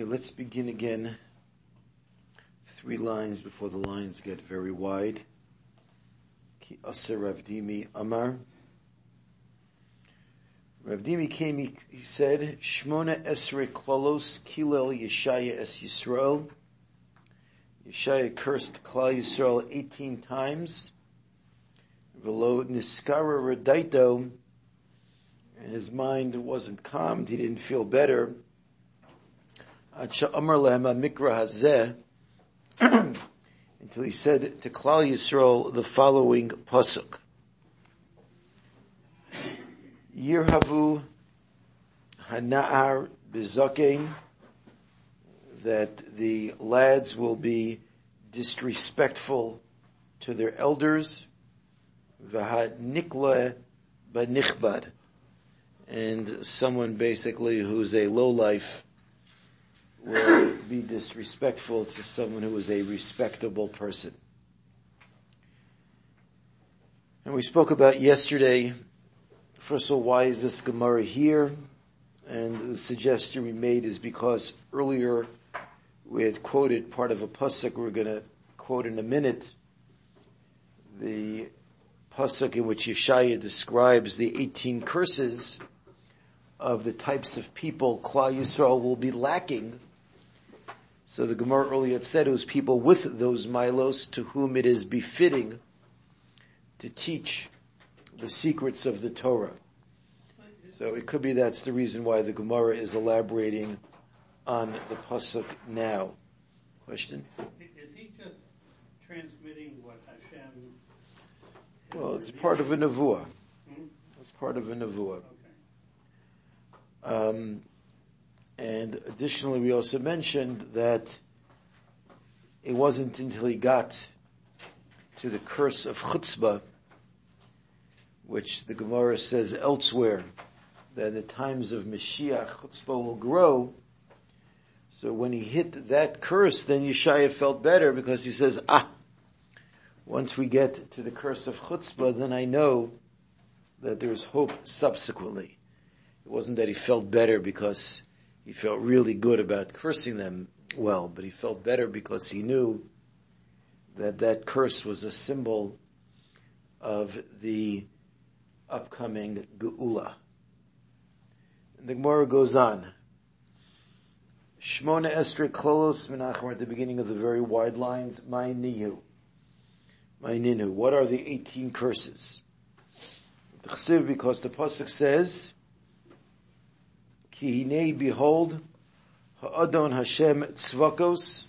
Okay, let's begin again. Three lines before the lines get very wide. Ki Aser Rav Dimi Amar. Rav Dimi came, he, he said, Shmona Esre Klalos Kilel Yeshaya Es Yisrael. Yeshaya cursed Klal Yisrael 18 times. Velo Niskara Redaito, and his mind wasn't calmed, he didn't feel better. Until he said to Klal Yisrael the following pasuk. Yirhavu Hana'ar Bizakein, that the lads will be disrespectful to their elders, V'hanikla Banichbad, and someone basically who's a lowlife will be disrespectful to someone who is a respectable person. And we spoke about yesterday, first of all, why is this Gemara here? And the suggestion we made is because earlier we had quoted part of a pasuk we're going to quote in a minute. The pasuk in which Yeshaya describes the 18 curses of the types of people Klal Yisrael will be lacking so the Gemara earlier said it was people with those milos to whom it is befitting to teach the secrets of the Torah. So it could be that's the reason why the Gemara is elaborating on the pasuk now. Question? Is he just transmitting what Hashem? Well, it's part of a nevuah. Hmm? It's part of a nevuah. Okay. Um, and additionally, we also mentioned that it wasn't until he got to the curse of chutzpah, which the Gemara says elsewhere, that in the times of Mashiach, chutzpah will grow. So when he hit that curse, then Yeshaya felt better because he says, ah, once we get to the curse of chutzpah, then I know that there's hope subsequently. It wasn't that he felt better because he felt really good about cursing them well, but he felt better because he knew that that curse was a symbol of the upcoming Geula. And the Gemara goes on. Shmona Estre Klolos Menachem at the beginning of the very wide lines. My Nihu. My Ninu. What are the 18 curses? Because the Pasuk says, Ki hinei behold, ha'adon Hashem tzvakos,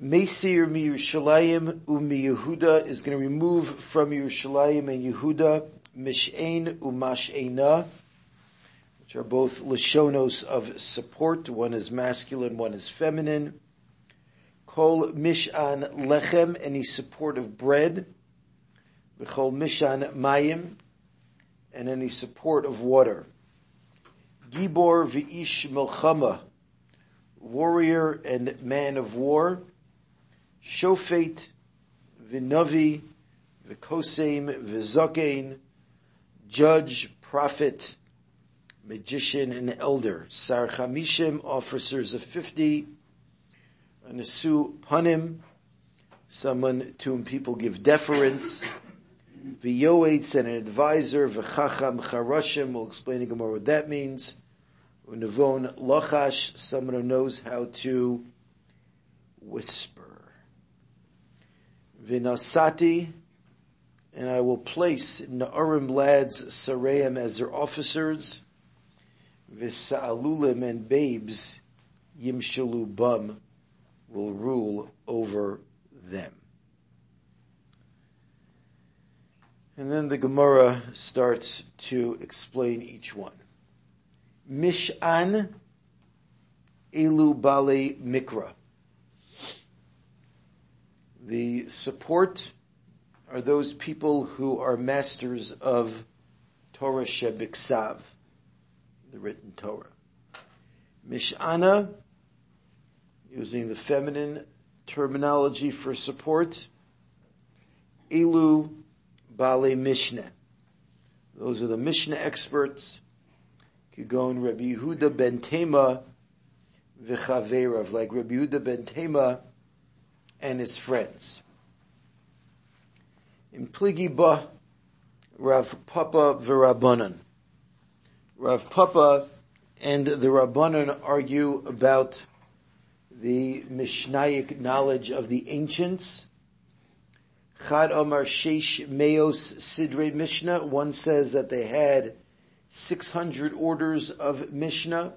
Mesir mi Yerushalayim umi Yehuda is going to remove from Yerushalayim and Yehuda Mishain umash'ena, which are both lashonos of support. One is masculine, one is feminine. Kol mishan lechem, any support of bread. V'chol mishan mayim, and any support of water. Gibor v'ish melchama, warrior and man of war. Shofet v'navi v'kosem v'zakein, judge, prophet, magician, and elder. Sar chamishim, officers of fifty. Anasu panim, someone to whom people give deference. V'yoetz and an advisor, v'chacham charashim, we'll explain more what that means. Unavon lachash, someone who knows how to whisper. Vinasati, and I will place Na'arim lads, Sareim as their officers. Visa'alulim and babes, Yimshalu bum, will rule over them. And then the Gemara starts to explain each one. Mishan Elu Bale Mikra. The support are those people who are masters of Torah Shebiksav, the written Torah. Mishana, using the feminine terminology for support, Elu Bale Mishnah. Those are the Mishnah experts. Kigon Rabbi Yehuda ben Tema v'chaverav, like Rabbi Yehuda ben Tema and his friends. In Pligi Ba, Rav Papa v'Rabbanan. Rav Papa and the Rabbanan argue about the Mishnaic knowledge of the ancients. Chad Omar Sheish Meos Sidre Mishnah. One says that they had 600 orders of Mishnah.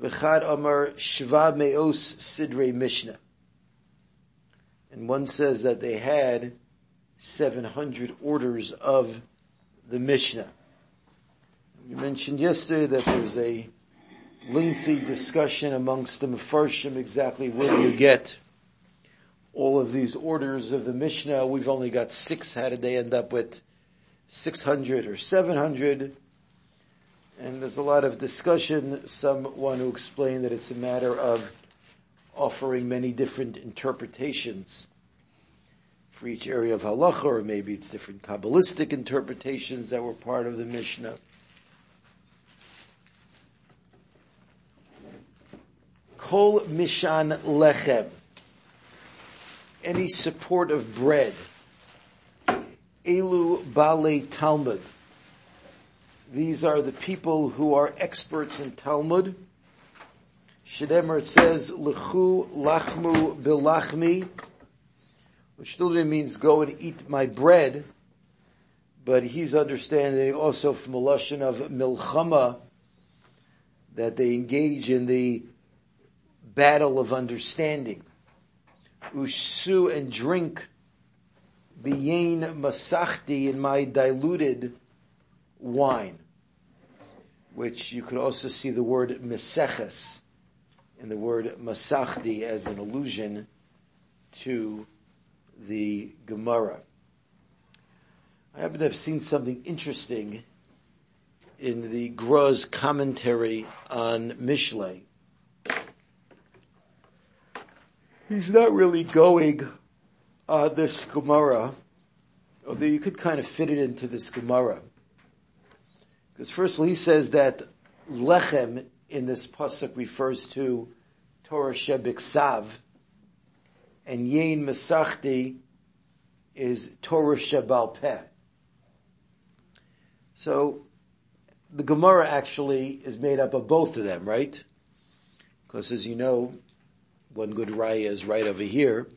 V'chad Amar Shva Meos Sidre Mishnah. And one says that they had 700 orders of the Mishnah. We mentioned yesterday that there's a lengthy discussion amongst the Mefarshim exactly where you get all of these orders of the Mishnah. We've only got six. How did they end up with 600 or 700? And there's a lot of discussion. Some want to explain that it's a matter of offering many different interpretations for each area of halacha, or maybe it's different Kabbalistic interpretations that were part of the Mishnah. Kol Mishan Lechem. Any support of bread. Elu Bale Talmud these are the people who are experts in Talmud. Shedemer says, Lechu lachmu bilachmi, which literally means go and eat my bread. But he's understanding also from a lashon of milchama, that they engage in the battle of understanding. Ushsu and drink biyain masachti in my diluted wine, which you could also see the word meseches in the word masachdi as an allusion to the Gemara. I happen to have seen something interesting in the Gra's commentary on Mishlei. He's not really going on this Gemara, although you could kind of fit it into this Gemara. Because first of all, he says that lechem in this pasuk refers to Torah Shebiksav, and Yain Masachti is Torah Shebal Peh. So, the Gemara actually is made up of both of them, right? Because as you know, one good raya is right over here.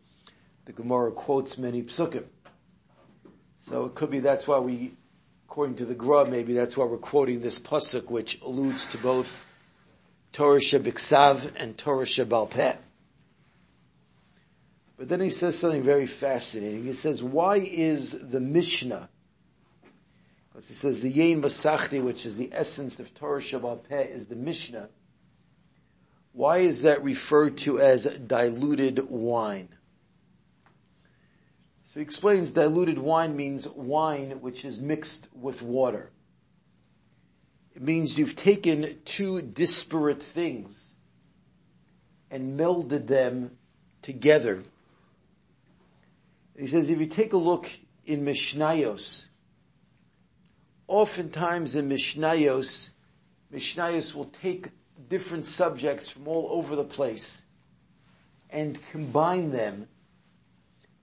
The Gemara quotes many psukim. So it could be that's why we according to the Gra, maybe that's why we're quoting this pasuk, which alludes to both Torah Shebiksav and Torah Shebal Peh. But then he says something very fascinating. He says, why is the Mishnah, because he says the Yain Masachti, which is the essence of Torah Shebal Peh, is the Mishnah. Why is that referred to as diluted wine? So he explains diluted wine means wine which is mixed with water. It means you've taken two disparate things and melded them together. he says if you take a look in Mishnayos, oftentimes in Mishnayos, Mishnayos will take different subjects from all over the place and combine them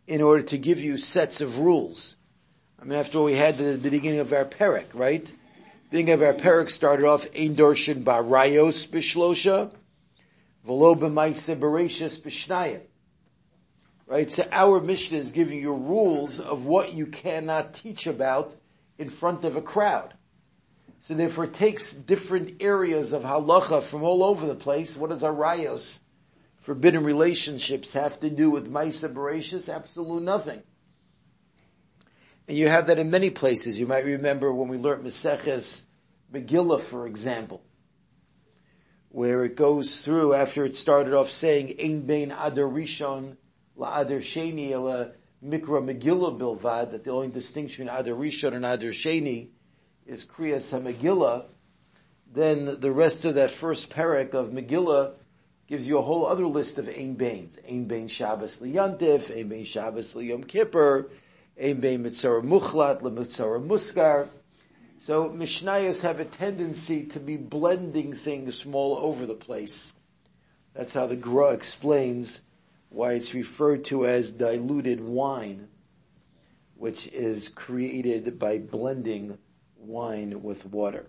in order to give you sets of rules. I mean, after all, we had the, the beginning of our parak, right? The beginning of our parak started off, Ein Dorshin Barayos Bishlosha, Velo B'maise Bereshis Bishnayim. Right? So our Mishnah is giving you rules of what you cannot teach about in front of a crowd. So therefore it takes different areas of halacha from all over the place. What is arayos? Forbidden relationships have to do with Maisa Bereshis? Absolutely nothing. And you have that in many places. You might remember when we learned Maseches Megillah, for example, where it goes through after it started off saying Ein Bein Adar Rishon La Adar Sheni La Mikra Megillah Bilvad, that the only distinction between Adar Rishon and Adar Sheni is Kriyas HaMegillah, then the rest of that first parak of Megillah gives you a whole other list of Ein Bains. Ein Bain Shabbos Liyantif, Ein Bain Shabbos Liyom Kippur, Ein Bain Mitzvah Muchlat, Mitzvah Muskar. So Mishnayos have a tendency to be blending things from all over the place That's how the Gra explains why it's referred to as diluted wine, which is created by blending wine with water.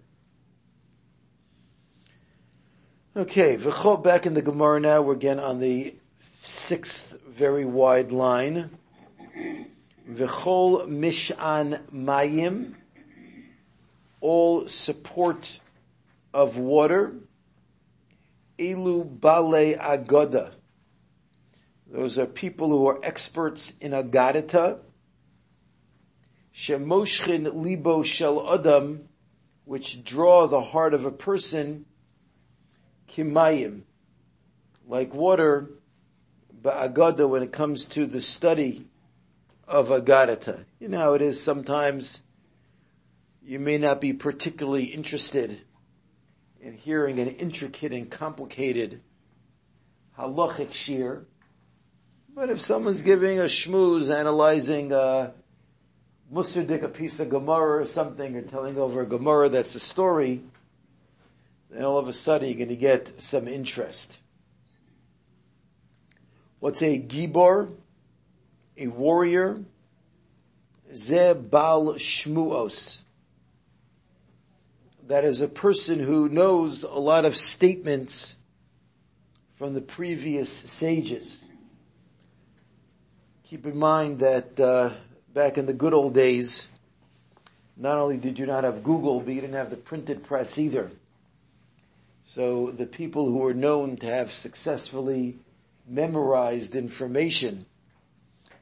Okay, v'chol back in the Gemara now, we're again on the sixth very wide line. V'chol mishan mayim, all support of water. Elu bale agoda. Those are people who are experts in agadita. Shemoshchin libo shel adam, which draw the heart of a person. Kimayim, like water, ba'agada when it comes to the study of agadita. You know how it is sometimes you may not be particularly interested in hearing an intricate and complicated halachic shir, but if someone's giving a shmooze, analyzing a musadik, a piece of Gemara or something, or telling over a Gemara that's a story, then all of a sudden you're going to get some interest. What's a gibor? A warrior? Ze bal shmuos that is a person who knows a lot of statements from the previous sages. Keep in mind that uh, back in the good old days, not only did you not have Google, but you didn't have the printed press either. So the people who were known to have successfully memorized information,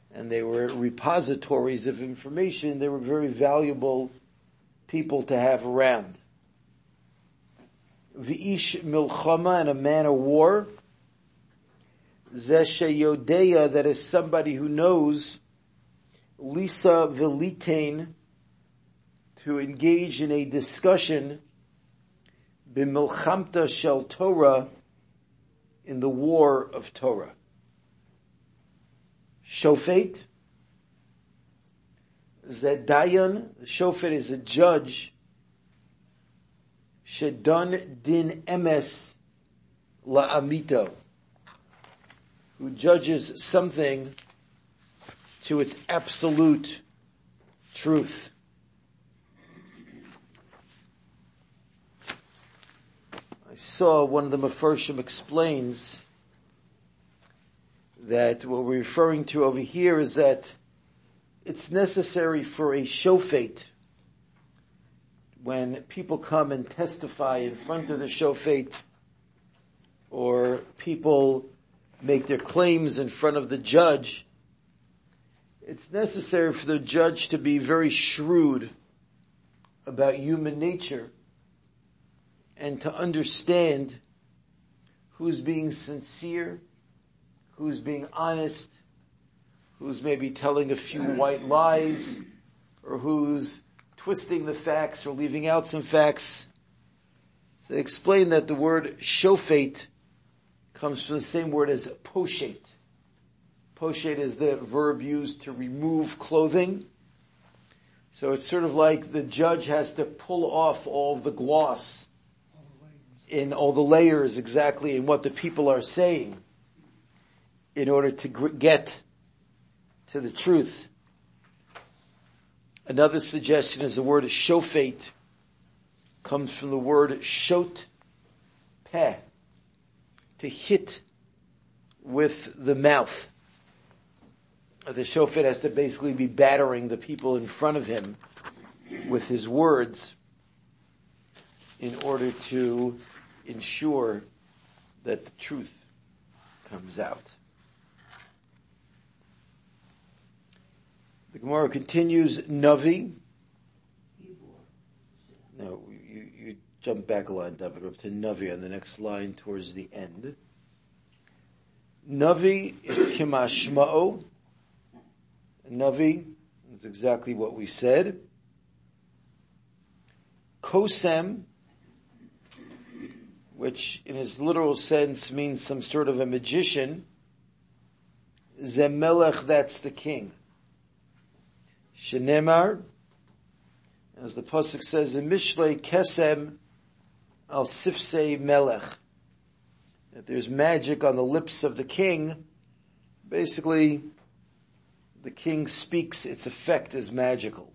and they were repositories of information, they were very valuable people to have around. V'ish milchama and a man of war. Zeshe yodeya, that is somebody who knows Lisa Vilitain to engage in a discussion b'milchamta shel Torah in the war of Torah. Shofet is that Dayan, Shofet is a judge Shedon din emes la'amito, who judges something to its absolute truth. Saw one of the Mefarshim explains that what we're referring to over here is that it's necessary for a shofet, when people come and testify in front of the shofet, or people make their claims in front of the judge, it's necessary for the judge to be very shrewd about human nature and to understand who's being sincere, who's being honest, who's maybe telling a few white lies, or who's twisting the facts or leaving out some facts. So they explain that the word shofet comes from the same word as poshet. Poshet is the verb used to remove clothing. So it's sort of like the judge has to pull off all the gloss in all the layers exactly in what the people are saying in order to get to the truth. Another suggestion is the word shofet comes from the word shot peh, to hit with the mouth. The shofet has to basically be battering the people in front of him with his words in order to ensure that the truth comes out. The Gemara continues, Navi. No, you, you jump back a line, David, up to Navi on the next line towards the end. Navi is Kimashma'o. Navi is exactly what we said. Kosem, which in its literal sense means some sort of a magician. Zemelech, that's the king. Shenemar, as the pasuk says in Mishlei Kesem al Sifsei Melech, that there's magic on the lips of the king, basically the king speaks, its effect is magical.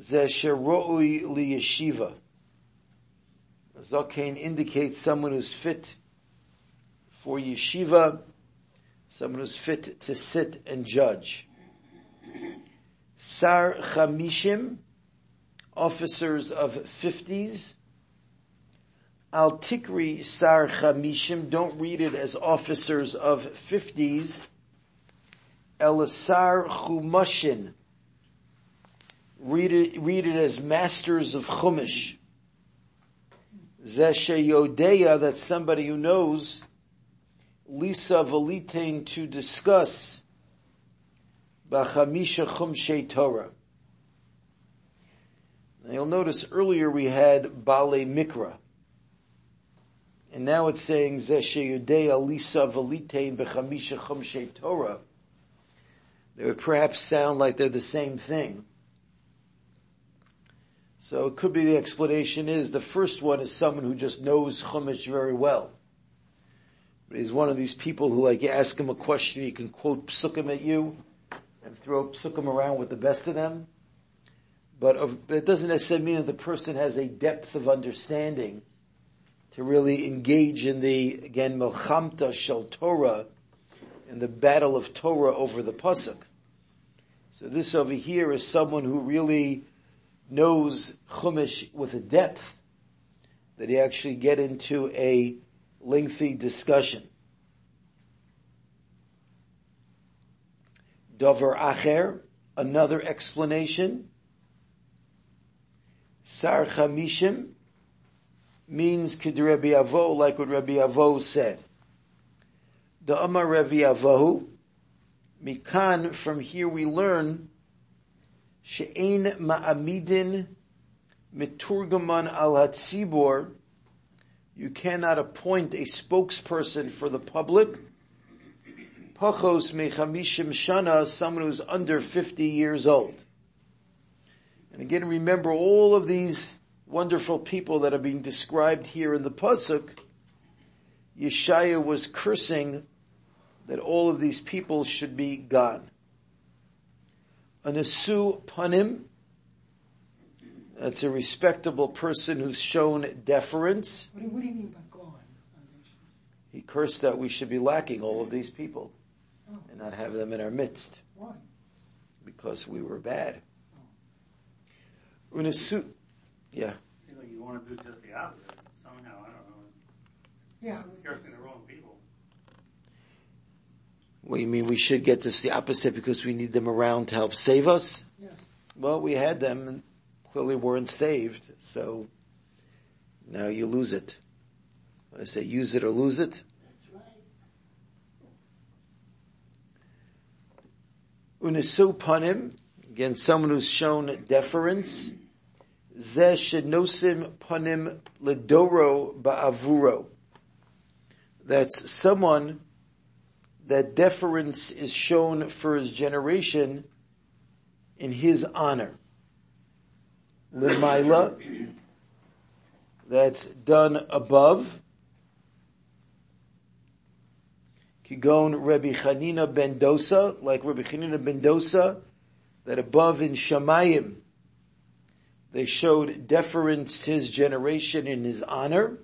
Zesheroi liyeshiva. Zakein indicates someone who's fit for yeshiva, someone who's fit to sit and judge. Sar Chamishim, officers of fifties. Al Tikri Sar Chamishim, don't read it as officers of fifties. El Sar Chumashin, read it, read it as masters of Chumash. Zeshe Yodeya, that's somebody who knows. Lisa Valitain to discuss Bachamisha Chumshe Torah. Now you'll notice earlier we had Bale Mikra. And now it's saying Zeshe Yudea Lisa Valitein Bechamisha Chumshe Torah. They would perhaps sound like they're the same thing. So it could be the explanation is the first one is someone who just knows Chumash very well. But he's one of these people who like you ask him a question, he can quote psukim at you and throw psukim around with the best of them. But it doesn't necessarily mean that the person has a depth of understanding to really engage in the, again, Melchamta Shel Torah, in the battle of Torah over the Pasuk. So this over here is someone who really knows Chumash with a depth that he actually get into a lengthy discussion. Dover Acher, another explanation. Sar Chamishim means Kid Avo, like what Rabbi Avo said. The Amar Rabbi Avohu, Mikan, from here we learn, She'ein ma'amidin miturgaman al hatzibor, you cannot appoint a spokesperson for the public. Pachos mechamishim shana, someone who's under 50 years old. And again, remember all of these wonderful people that are being described here in the Pasuk. Yeshaya was cursing that all of these people should be gone. An asu panim, that's a respectable person who's shown deference. What do, what do you mean by gone? He cursed that we should be lacking all of these people Oh. and not have them in our midst Why? because we were bad. Unasu, yeah. Seems like you want to do just the opposite. Somehow, I don't know. Yeah. Cursing the wrong people. What you mean we should get this the opposite because we need them around to help save us? Yes. Well, we had them and clearly weren't saved, so now you lose it. I say use it or lose it. That's right. Unisu panim, again, someone who's shown deference. Zeh shenosim panim ledoro ba'avuro. That's someone that deference is shown for his generation in his honor. Limaila, that's done above. Kigon Rabbi Chanina ben Dosa, like Rabbi Chanina ben Dosa, that above in Shamayim, they showed deference to his generation in his honor.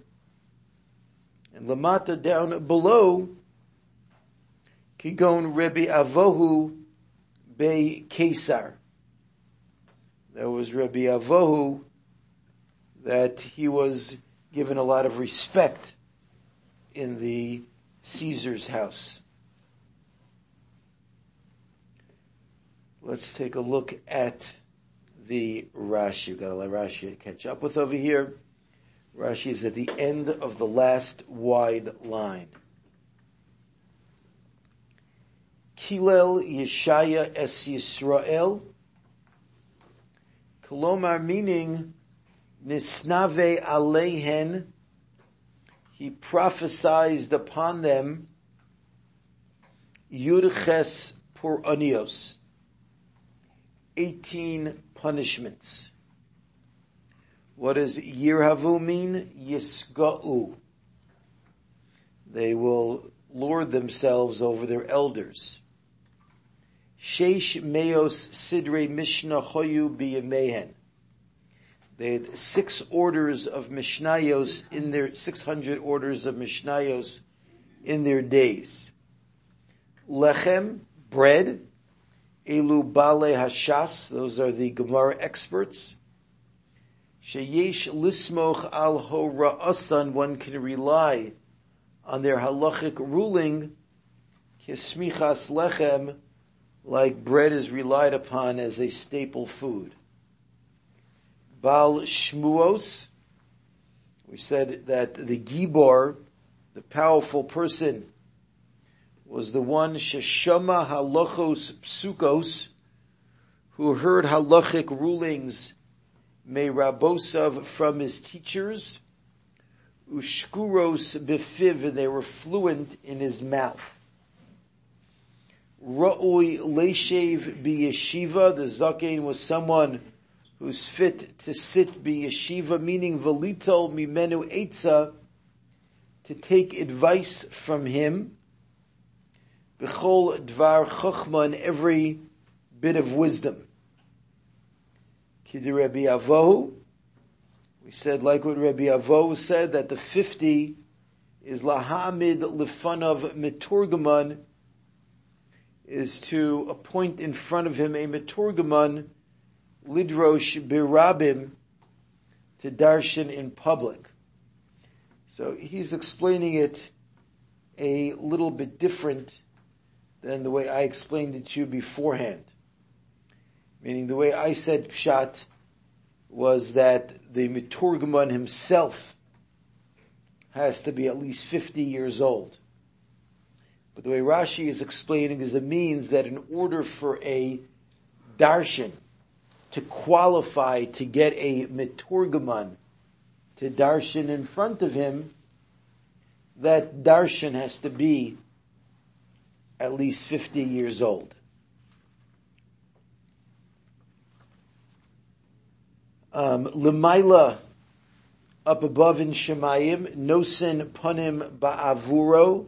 And Lamata down below, Kigon Rabbi Avohu Bey Kesar. There was Rabbi Avohu that he was given a lot of respect in the Caesar's house. Let's take a look at the Rashi. We've got lot of Rashi to catch up with over here. Rashi is at the end of the last wide line. Kilel Yeshaya es Yisrael. Kolomar meaning Nisnave Alehen. He prophesied upon them Yurches Puranios. 18 punishments. What does Yirhavu mean? Yisga'u. They will lord themselves over their elders. Sheish Meos Sidre Mishnah Hoyu Biyamehen. They had six orders of Mishnayos in their, 600 orders of Mishnayos in their days. Lechem, bread. Elu Bale Hashas, those are the Gemara experts. Sheyesh Lismoch Al Hora'asan, one can rely on their halachic ruling, Kismichas Lechem, like bread is relied upon as a staple food. Bal Shmuos, we said that the Gibor, the powerful person, was the one Sheshama Halachos Psukos, who heard halachic rulings, may Rabosav from his teachers, Ushkuros Befiv, and they were fluent in his mouth. Ra'ui Leshev Biyeshiva, the Zakein was someone who's fit to sit be yeshiva, meaning velito mimenu etza, to take advice from him, b'chol dvar chokhma in every bit of wisdom. Kidi Rabbi Avohu, we said like what Rabbi Avohu said, that the 50 is lahamid lifanav miturgaman, is to appoint in front of him a miturgaman, lidrosh birabim to darshan in public. So he's explaining it a little bit different than the way I explained it to you beforehand. Meaning the way I said pshat was that the miturgaman himself has to be at least 50 years old. But the way Rashi is explaining is it means that in order for a darshan to qualify to get a miturgaman to darshan in front of him, that darshan has to be at least 50 years old. Um, Lemaila, up above in Shemayim, Nosin Panim Ba'avuro,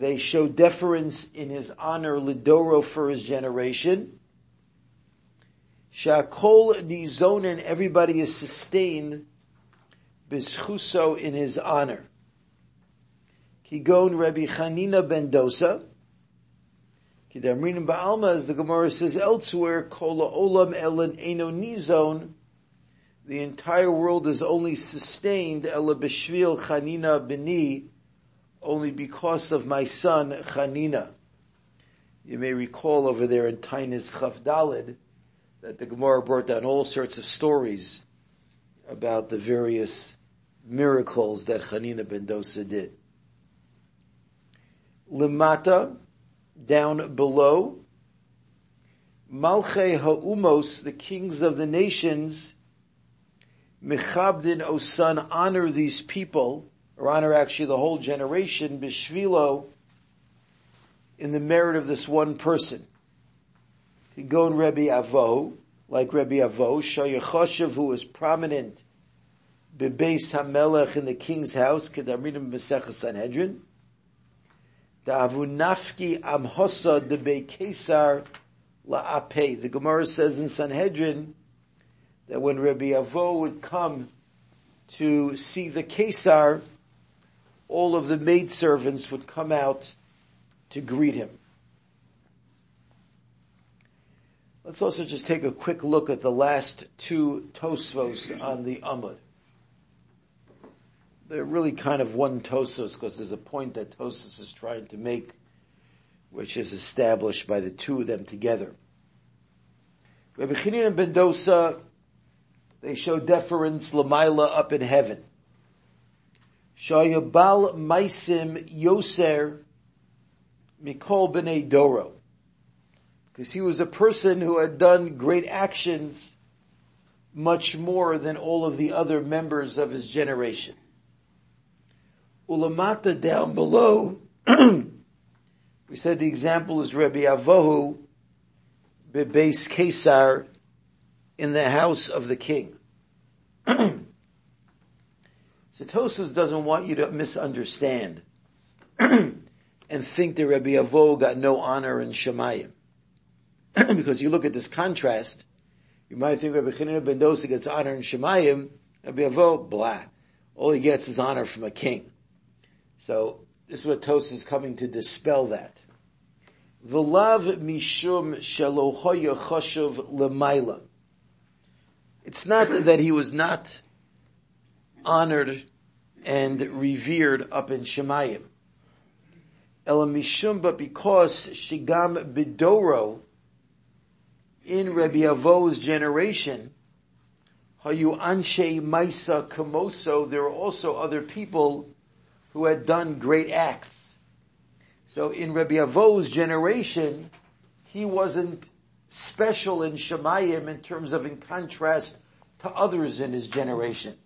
they show deference in his honor, Lidoro for his generation. Shakol nizonin, everybody is sustained bischuso in his honor. Kigon Rabbi Chanina ben Dosa. Kidamrinim Ba'alma, as the Gemara says elsewhere, Kola Olam Elen Eno Nizon, the entire world is only sustained, Ela Beshvil Chanina Beni, only because of my son Chanina. You may recall over there in Tainis Chavdalid, that the Gemara brought down all sorts of stories about the various miracles that Hanina ben Dosa did. Limata, down below, Malche Ha'umos, the kings of the nations, Mechabdin Osan, honor these people, or honor actually the whole generation, Bishvilo, in the merit of this one person. Go Rebbe Avo, like Rebbe Avo, Shayachoshev, who was prominent Bebeis HaMelech in the king's house, Kedamirim B'Sechah Sanhedrin. The Avunafki Amhosa de Be Kesar La'ape. The Gemara says in Sanhedrin that when Rebbe Avo would come to see the Kesar, all of the maidservants would come out to greet him. Let's also just take a quick look at the last two Tosvos on the Amud. They're really kind of one Tosos because there's a point that Tosos is trying to make, which is established by the two of them together. Rabbi Chanina Ben Dosa, they show deference Lamaila up in heaven. Shayabal Maisim Yoser Mikol B'nei Doro because he was a person who had done great actions much more than all of the other members of his generation. Ulamata down below, we said the example is Rabbi Avohu Bebeis Kesar in the house of the king. so Tosus doesn't want you to misunderstand and think that Rabbi Avo got no honor in Shemayim. because you look at this contrast, you might think Rabbi Chanina ben Dosa gets honor in Shemayim, Rabbi Avo, blah. All he gets is honor from a king. So, this is what Tos is coming to dispel that. V'lav mishum shalohoya choshev lemaila. It's not that he was not honored and revered up in Shemayim. Ela mishum, but because shigam bidoro, in Rabbi Avo's generation, Hayu Anshe Maisa Kamoso, there were also other people who had done great acts. So in Rabbi Avo's generation, he wasn't special in Shemayim in terms of in contrast to others in his generation.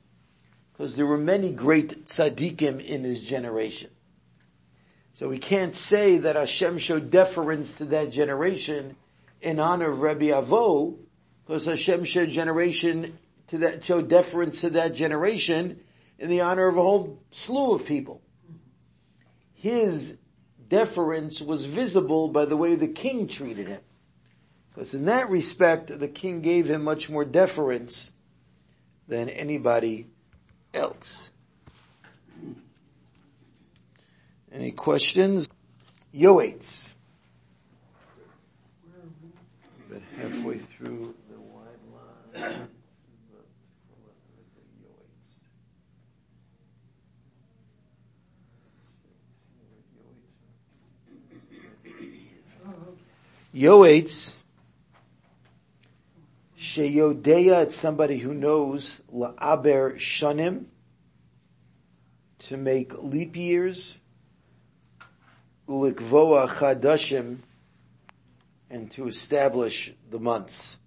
Because there were many great tzaddikim in his generation. So we can't say that Hashem showed deference to that generation in honor of Rabbi Avo, because Hashem showed generation to that, showed deference to that generation in the honor of a whole slew of people. His deference was visible by the way the king treated him. Because in that respect, the king gave him much more deference than anybody else. Any questions? Yoetz. But halfway through the wide line. Yoetz, Sheyodeya, it's somebody who knows La'aber Shanim, to make leap years, Ulikvoa Chadashim, and to establish the months.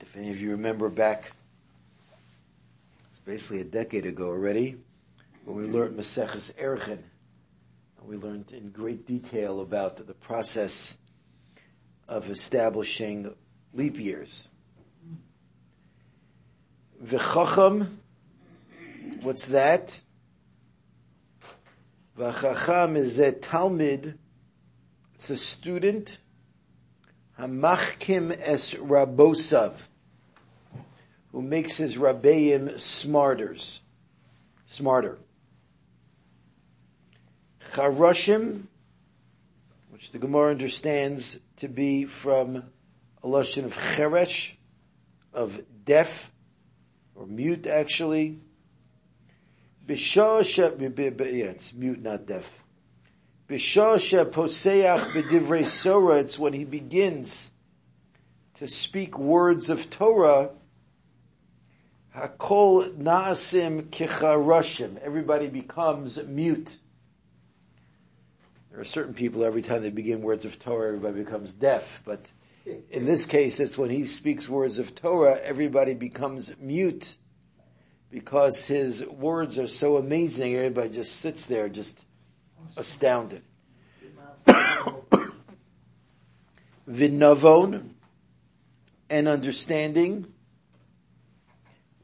If any of you remember back, it's basically a decade ago already, when we learned Maseches Erchin, and we learned in great detail about the process of establishing leap years. V'chacham, what's that? V'chacham is a Talmud, it's a student, hamachkim es rabosav, who makes his rabbeim smarters, smarter. Charoshim, which the Gemara understands to be from a lashon of cheresh, of deaf, or mute actually. Yeah, it's mute, not deaf. It's when he begins to speak words of Torah, Hakol naasim kicharoshim. Everybody becomes mute. There are certain people every time they begin words of Torah, everybody becomes deaf, but in this case, it's when he speaks words of Torah, everybody becomes mute because his words are so amazing, everybody just sits there just astounded. Vinavon and understanding.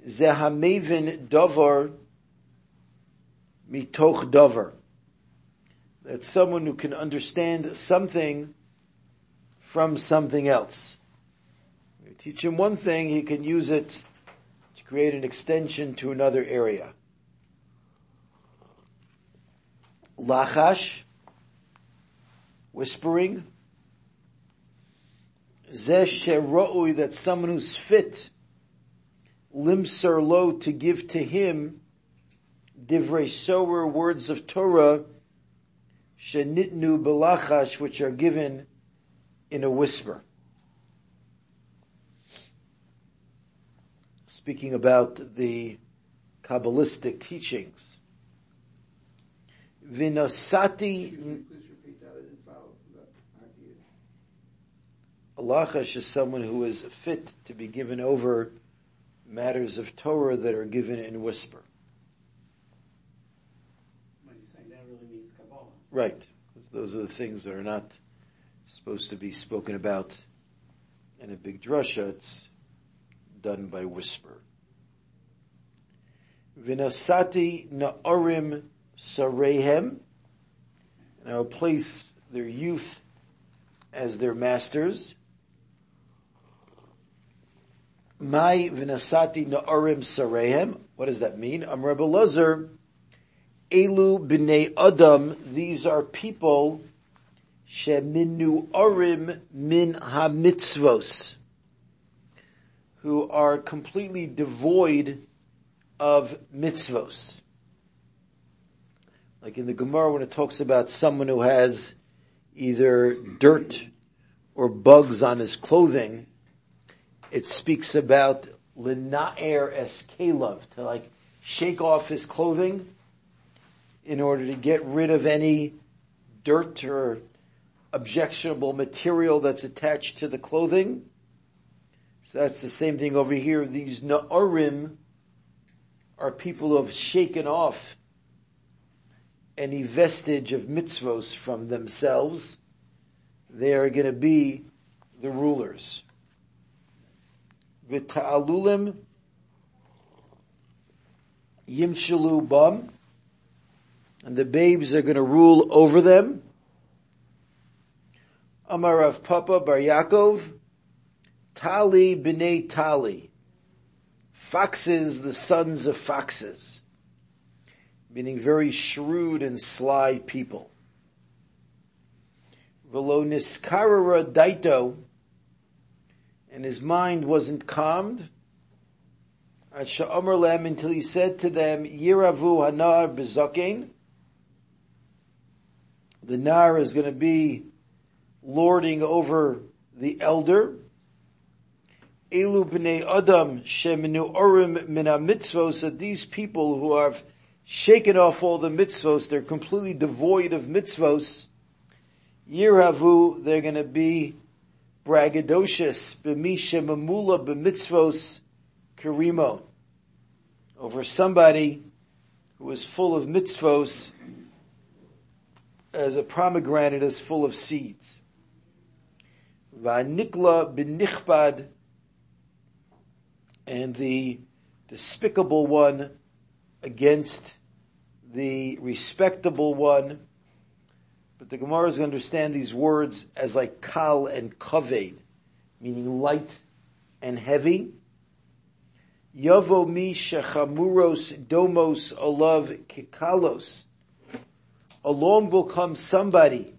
Zehamevin davar mitoch davar that someone who can understand something from something else. You teach him one thing, he can use it to create an extension to another area. Lachash, whispering. Zesh ro'ui, that someone who's fit, limser lo, to give to him, divrei sower, words of Torah, shenitnu belachash, which are given in a whisper. Speaking about the Kabbalistic teachings. Vinasati. Alachash is someone who is fit to be given over matters of Torah that are given in whisper. Right, because those are the things that are not supposed to be spoken about in a big drasha. It's done by whisper. Vinasati na'arim sarehem, and I will place their youth as their masters. My vinasati na'arim sarehem. What does that mean? I'm Rebbe Lazar. Elu b'nei adam. These are people sheminu arim min ha-mitzvos who are completely devoid of mitzvos. Like in the Gemara when it talks about someone who has either dirt or bugs on his clothing, it speaks about lina'er eskelov, to like shake off his clothing in order to get rid of any dirt or objectionable material that's attached to the clothing. So that's the same thing over here. These na'arim are people who have shaken off any vestige of mitzvos from themselves. They are going to be the rulers. V'ta'alulim yimshalu bam, and the babes are going to rule over them. Amar Rav Papa Bar Yaakov, Tali b'nei Tali. Foxes, the sons of foxes. Meaning very shrewd and sly people. Velo niskarara daito, and his mind wasn't calmed. At Sha'amar until he said to them, Yiravu hanar bezokin. The nar is going to be lording over the elder. Elu b'nei adam sheminu orim mina mitzvos, that these people who have shaken off all the mitzvos, they're completely devoid of mitzvos. Yiravu, they're gonna be braggadocious, b'misha mamula b'mitzvos karimo, over somebody who is full of mitzvos as a pomegranate is full of seeds. Vanikla b'nichbad and the despicable one against the respectable one. But the Gemara is going to understand these words as like kal and kaved, meaning light and heavy. Yavo mi shechamuros domos olav kikalos. Along will come somebody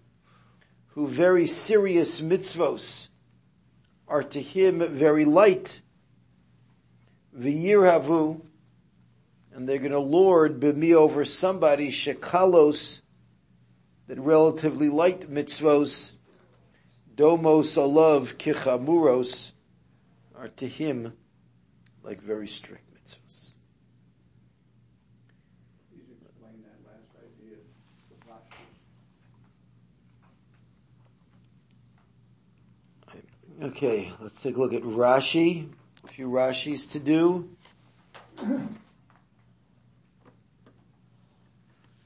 who very serious mitzvos are to him very light. V'yirhavu, and they're going to lord b'mi over somebody shekalos, that relatively light mitzvos, domos alav kichamuros, are to him like very strict mitzvos. Please explain that last idea of Rashi. Okay, let's take a look at Rashi. A few Rashis to do.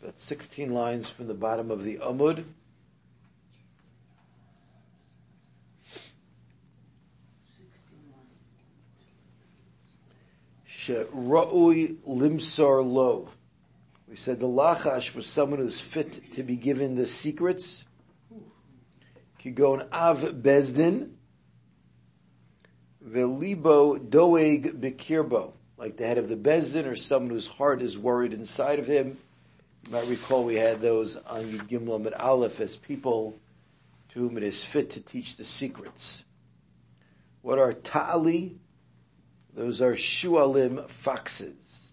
About 16 lines from the bottom of the Amud. She'ra'ui limsar lo. We said the lachash was someone who's fit to be given the secrets. Kigon av bezdin. Velibo doeg bekirbo. Like the head of the bezin or someone whose heart is worried inside of him. You might recall we had those on Yud Gimel at Aleph as people to whom it is fit to teach the secrets. What are ta'ali? Those are shualim foxes.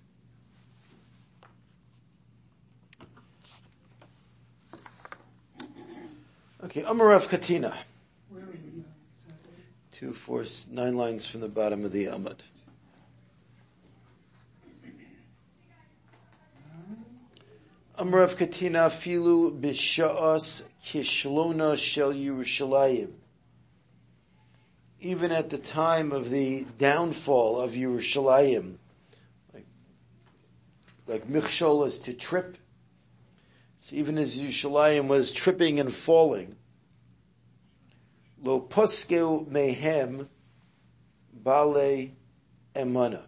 Okay, Amarav Katina. Two, four, nine lines from the bottom of the Amud. Amrav Katina filu b'sha'as kishlona shel Yerushalayim. Even at the time of the downfall of Yerushalayim, like, like Michshol to trip, so even as Yerushalayim was tripping and falling, lo poskeu mehem bale emana.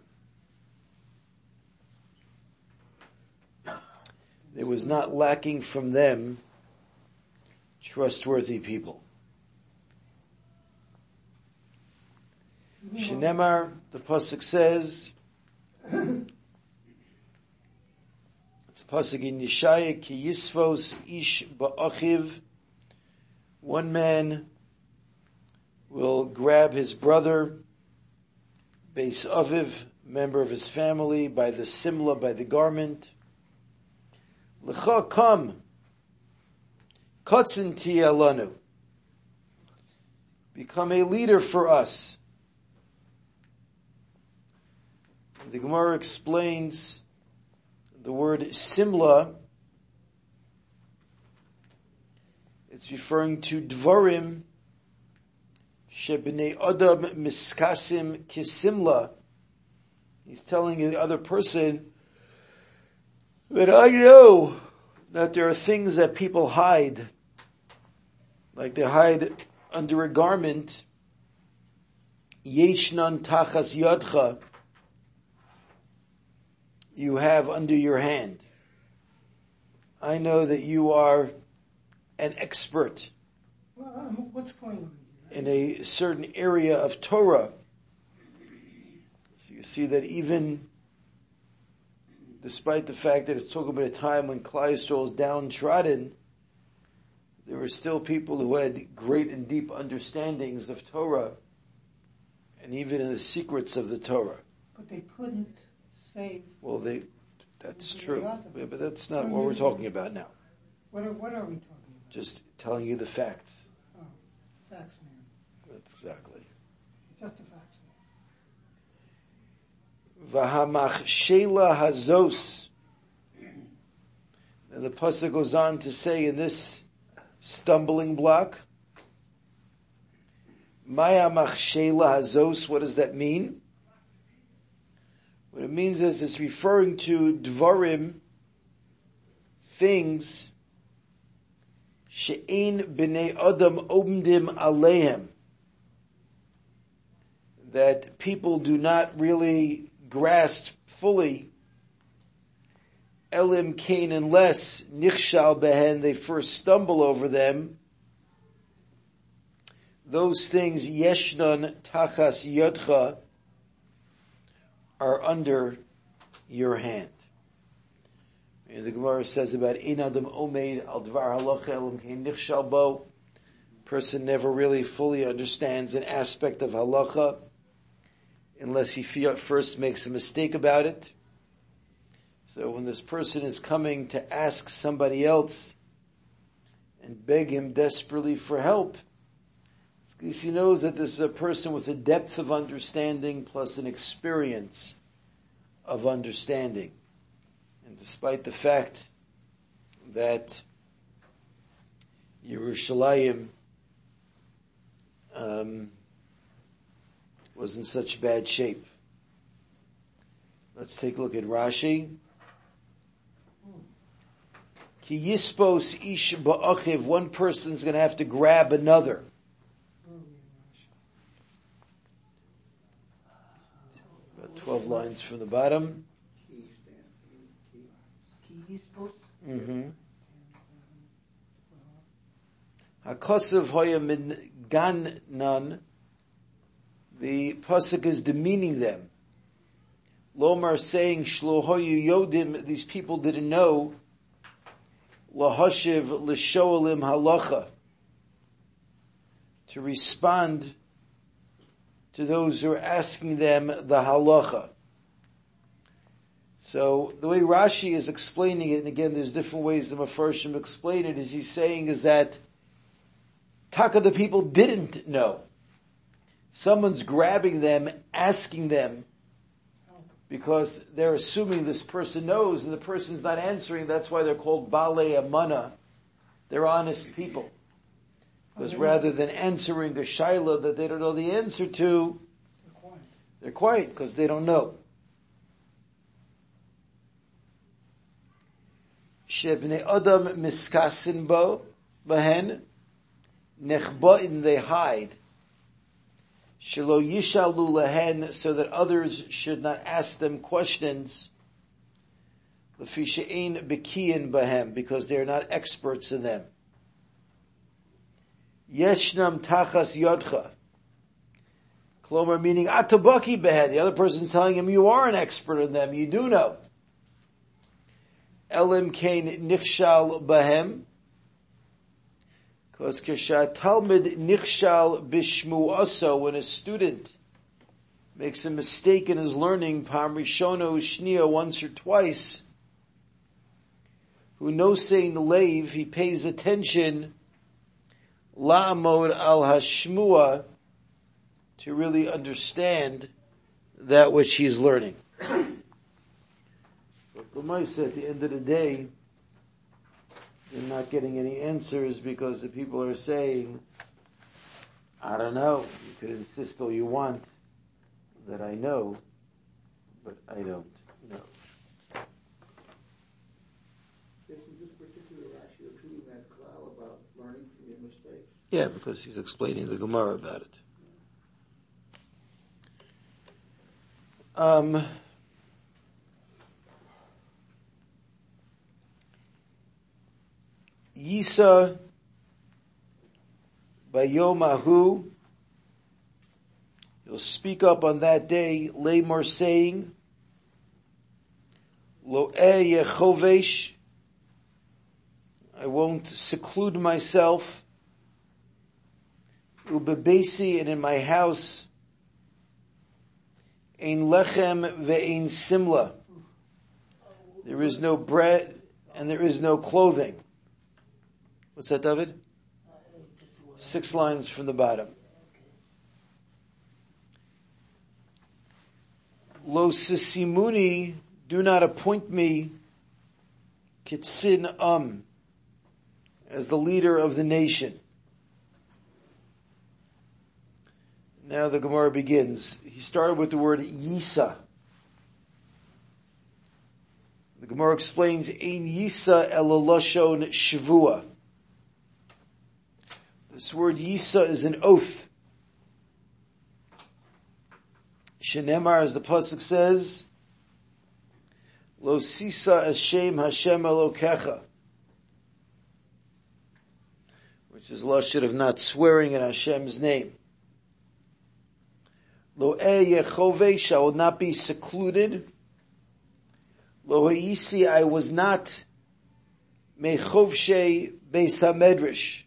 There was not lacking from them trustworthy people. Shenemar, the pasuk says, it's a pasuk in Yeshaya, ki yisvos ish ba'achiv, one man will grab his brother, Beis Aviv, member of his family, by the simla, by the garment. L'cha, come. Kotzin alanu. Become a leader for us. The Gemara explains the word simla. It's referring to dvarim shebnei adam miskasim kisimla. He's telling the other person that I know that there are things that people hide, like they hide under a garment. Yeshnan tachas yadcha you have under your hand. I know that you are an expert Well, um, what's going on? In a certain area of Torah. So you see that even despite the fact that it's talking about a time when Yisrael is downtrodden, there were still people who had great and deep understandings of Torah and even in the secrets of the Torah. But they couldn't save. Well, they, that's true, Yeah, but that's not what we're talking about now. What are, what are we talking about? Just telling you the facts. Oh, fax man. That's exactly. Just. Vahamachshela hazos. And the pasuk goes on to say in this stumbling block, Maya machshela hazos. What does that mean? What it means is it's referring to dvarim, things, she'ein b'nei adam omdim alehem, that people do not really grasp fully, elim kain unless nichshal behen, they first stumble over them, those things yeshnan tachas yodcha, are under your hand. And the Gemara says about in adam omeid al dvar halacha elam kein nichshal bo. Person never really fully understands an aspect of halacha unless he first makes a mistake about it. So when this person is coming to ask somebody else and beg him desperately for help, because he knows that this is a person with a depth of understanding plus an experience of understanding. And despite the fact that Yerushalayim um, was in such bad shape. Let's take a look at Rashi. Ki yispos ish ba'achiv, one person's gonna have to grab another. About 12 lines from the bottom. Mm-hmm. Hakosav hoya min gannan. The pasuk is demeaning them. Lomar saying shlohoyu yodim. These people didn't know. Lahashiv l'shoalim halacha. To respond to those who are asking them the halacha. So the way Rashi is explaining it, and again, there's different ways the Mepharshim explain it, is he's saying is that Taka the people didn't know. Someone's grabbing them, asking them, because they're assuming this person knows, and the person's not answering. That's why they're called Bale Amana. They're honest people. Because rather than answering a shaila that they don't know the answer to, They're quiet. they're quiet because they don't know. Shebnei Adam miskasin bo, bahen, nechba'in they hide. Shelo yishalu lahen, so that others should not ask them questions. Lefishain bekiyin bahem, because they are not experts in them. Yeshnam tachas yodcha. Klomer meaning atabaki behed. The other person's telling him you are an expert in them. You do know. Elim kain nichshal bahem. Because Kesha Talmud Nichshal Bishmu also, when a student makes a mistake in his learning, Pam Rishono Shnia once or twice, who knows saying the lave, he pays attention, La'amod al Hashmua, to really understand that which he's learning. But at the end of the day, you're not getting any answers because the people are saying, I don't know, you could insist all you want that I know, but I don't know. Isn't this particular Rashi repeating that klal about learning from your mistakes? Yeah, because he's explaining the Gemara about it. Um, Yisa Bayomahu. He'll speak up on that day, Lamar saying, Lo Yechovesh. I won't seclude myself. Ubebesi and in my house. Ein lechem ve'ein simla. There is no bread and there is no clothing. What's that, David? Six lines from the bottom. Lo sisimuni, do not appoint me, kitsin um, as the leader of the nation. Now the Gemara begins. He started with the word Yisa. The Gemara explains, Ein Yisa eloloshon shvua. This word Yisa is an oath. Shenemar, as the pasuk says, Lo sisa Hashem Hashem Elokecha, which is lashon of not swearing in Hashem's name. Lo e shall not be secluded. Lo ha'isi, I was not mechovshe beis hamedrash.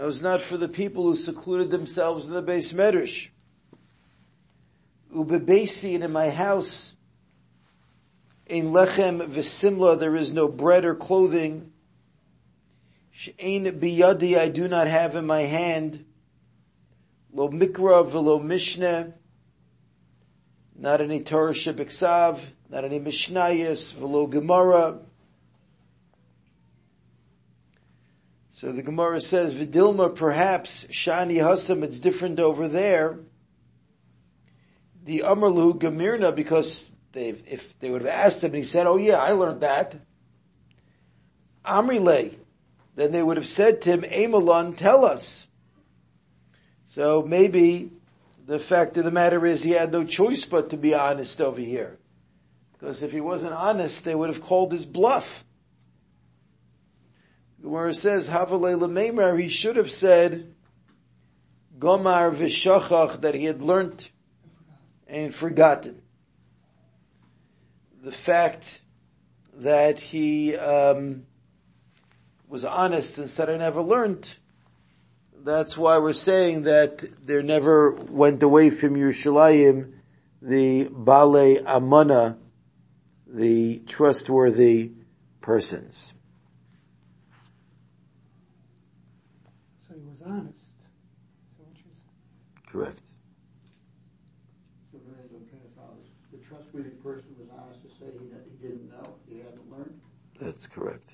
It was not for the people who secluded themselves in the base medrash. Ubebesi and in my house, in lechem v'simla, there is no bread or clothing. She'ein biyadi, I do not have in my hand. Lo mikra v'lo mishneh, not any Torah shebiksav, not any mishnayis, v'lo gemara. So the Gemara says, Vidilma, perhaps, Shani Hasam, it's different over there. The Amarlu Gamirna, because if they would have asked him and he said, oh yeah, I learned that. Amrile, then they would have said to him, Amalon, tell us. So maybe the fact of the matter is he had no choice but to be honest over here. Because if he wasn't honest, they would have called his bluff. Gemara says, Havalei he should have said, Gomar Vishachach, that he had learnt and forgotten. The fact that he um, was honest and said, I never learned, that's why we're saying that there never went away from Yerushalayim the Bale Amana, the trustworthy persons. honest. Correct. So the trustworthy person was honest to say he didn't know, he hadn't learned? That's correct.